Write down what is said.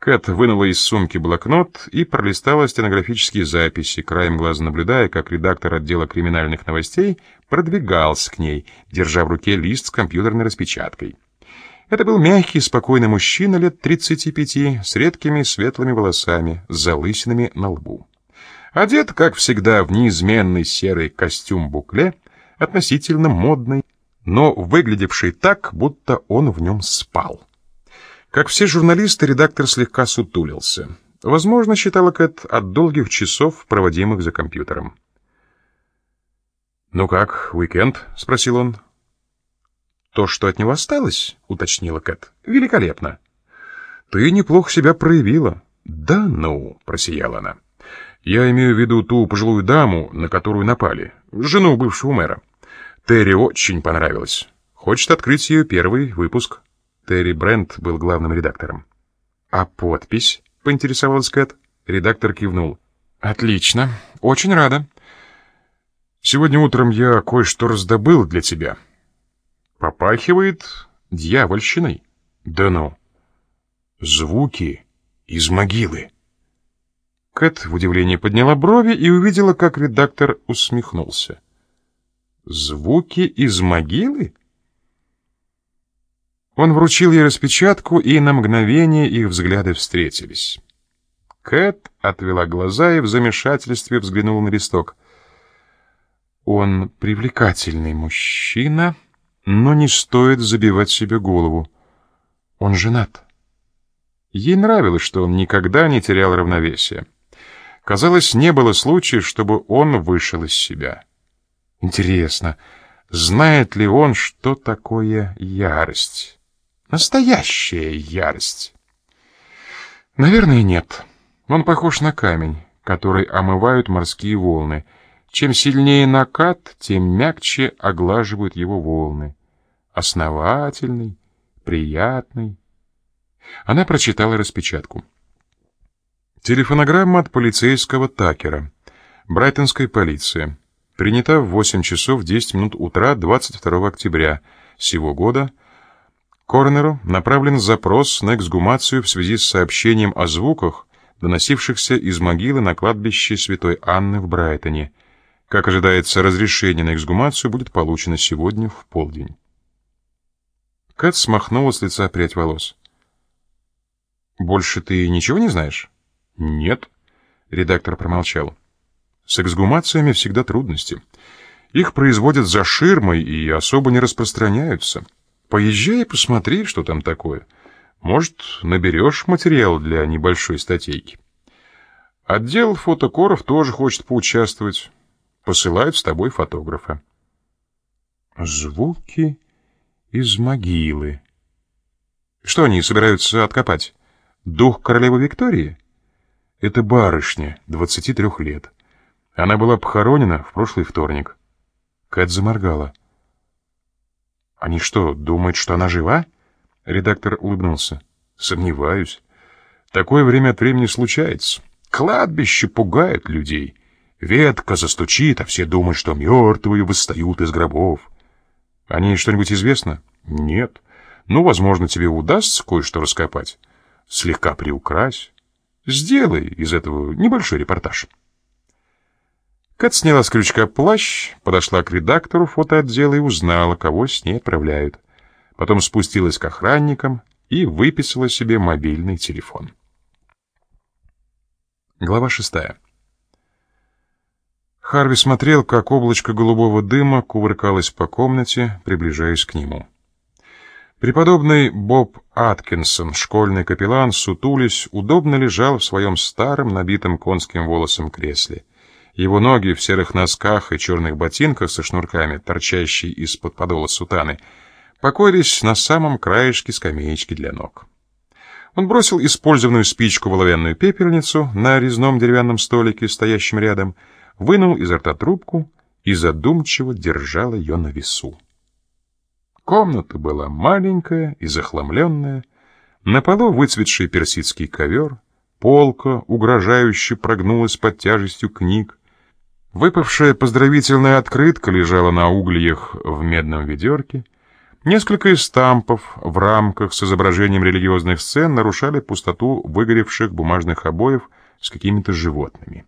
Кэт вынула из сумки блокнот и пролистала стенографические записи, краем глаза наблюдая, как редактор отдела криминальных новостей продвигался к ней, держа в руке лист с компьютерной распечаткой. Это был мягкий, спокойный мужчина лет 35 с редкими светлыми волосами, с залысинами на лбу. Одет, как всегда, в неизменный серый костюм-букле, относительно модный, но выглядевший так, будто он в нем спал. Как все журналисты, редактор слегка сутулился. Возможно, считала Кэт от долгих часов, проводимых за компьютером. «Ну как, уикенд?» — спросил он. «То, что от него осталось?» — уточнила Кэт. «Великолепно». «Ты неплохо себя проявила». «Да ну!» — просияла она. «Я имею в виду ту пожилую даму, на которую напали, жену бывшего мэра. Терри очень понравилось. Хочет открыть ее первый выпуск». Терри Брент был главным редактором. «А подпись?» — поинтересовалась Кэт. Редактор кивнул. «Отлично. Очень рада. Сегодня утром я кое-что раздобыл для тебя. Попахивает дьявольщиной. Да ну. Звуки из могилы». Кэт в удивлении подняла брови и увидела, как редактор усмехнулся. «Звуки из могилы?» Он вручил ей распечатку, и на мгновение их взгляды встретились. Кэт отвела глаза и в замешательстве взглянула на листок. Он привлекательный мужчина, но не стоит забивать себе голову. Он женат. Ей нравилось, что он никогда не терял равновесия. Казалось, не было случая, чтобы он вышел из себя. Интересно, знает ли он, что такое ярость? Настоящая ярость. Наверное, нет. Он похож на камень, который омывают морские волны. Чем сильнее накат, тем мягче оглаживают его волны. Основательный, приятный. Она прочитала распечатку. Телефонограмма от полицейского Такера. Брайтонской полиции. Принята в 8 часов 10 минут утра 22 октября сего года Коронеру направлен запрос на эксгумацию в связи с сообщением о звуках, доносившихся из могилы на кладбище Святой Анны в Брайтоне. Как ожидается, разрешение на эксгумацию будет получено сегодня в полдень. Кэт смахнула с лица прядь волос. «Больше ты ничего не знаешь?» «Нет», — редактор промолчал. «С эксгумациями всегда трудности. Их производят за ширмой и особо не распространяются». Поезжай и посмотри, что там такое. Может, наберешь материал для небольшой статейки. Отдел фотокоров тоже хочет поучаствовать. Посылают с тобой фотографа. Звуки из могилы. Что они собираются откопать? Дух королевы Виктории? Это барышня, 23 лет. Она была похоронена в прошлый вторник. Кэт заморгала. Они что, думают, что она жива? Редактор улыбнулся. Сомневаюсь. Такое время от времени случается. Кладбище пугает людей. Ветка застучит, а все думают, что мертвые восстают из гробов. О ней что-нибудь известно? Нет. Ну, возможно, тебе удастся кое-что раскопать. Слегка приукрась. Сделай из этого небольшой репортаж. Кэт сняла с крючка плащ, подошла к редактору фотоотдела и узнала, кого с ней отправляют. Потом спустилась к охранникам и выписала себе мобильный телефон. Глава шестая. Харви смотрел, как облачко голубого дыма кувыркалось по комнате, приближаясь к нему. Преподобный Боб Аткинсон, школьный капеллан, сутулись, удобно лежал в своем старом, набитом конским волосом кресле. Его ноги в серых носках и черных ботинках со шнурками, торчащие из-под подола сутаны, покоились на самом краешке скамеечки для ног. Он бросил использованную спичку в оловянную пепельницу на резном деревянном столике, стоящем рядом, вынул изо рта трубку и задумчиво держал ее на весу. Комната была маленькая и захламленная, на полу выцветший персидский ковер, полка угрожающе прогнулась под тяжестью книг, Выпавшая поздравительная открытка лежала на углях в медном ведерке. Несколько эстампов в рамках с изображением религиозных сцен нарушали пустоту выгоревших бумажных обоев с какими-то животными.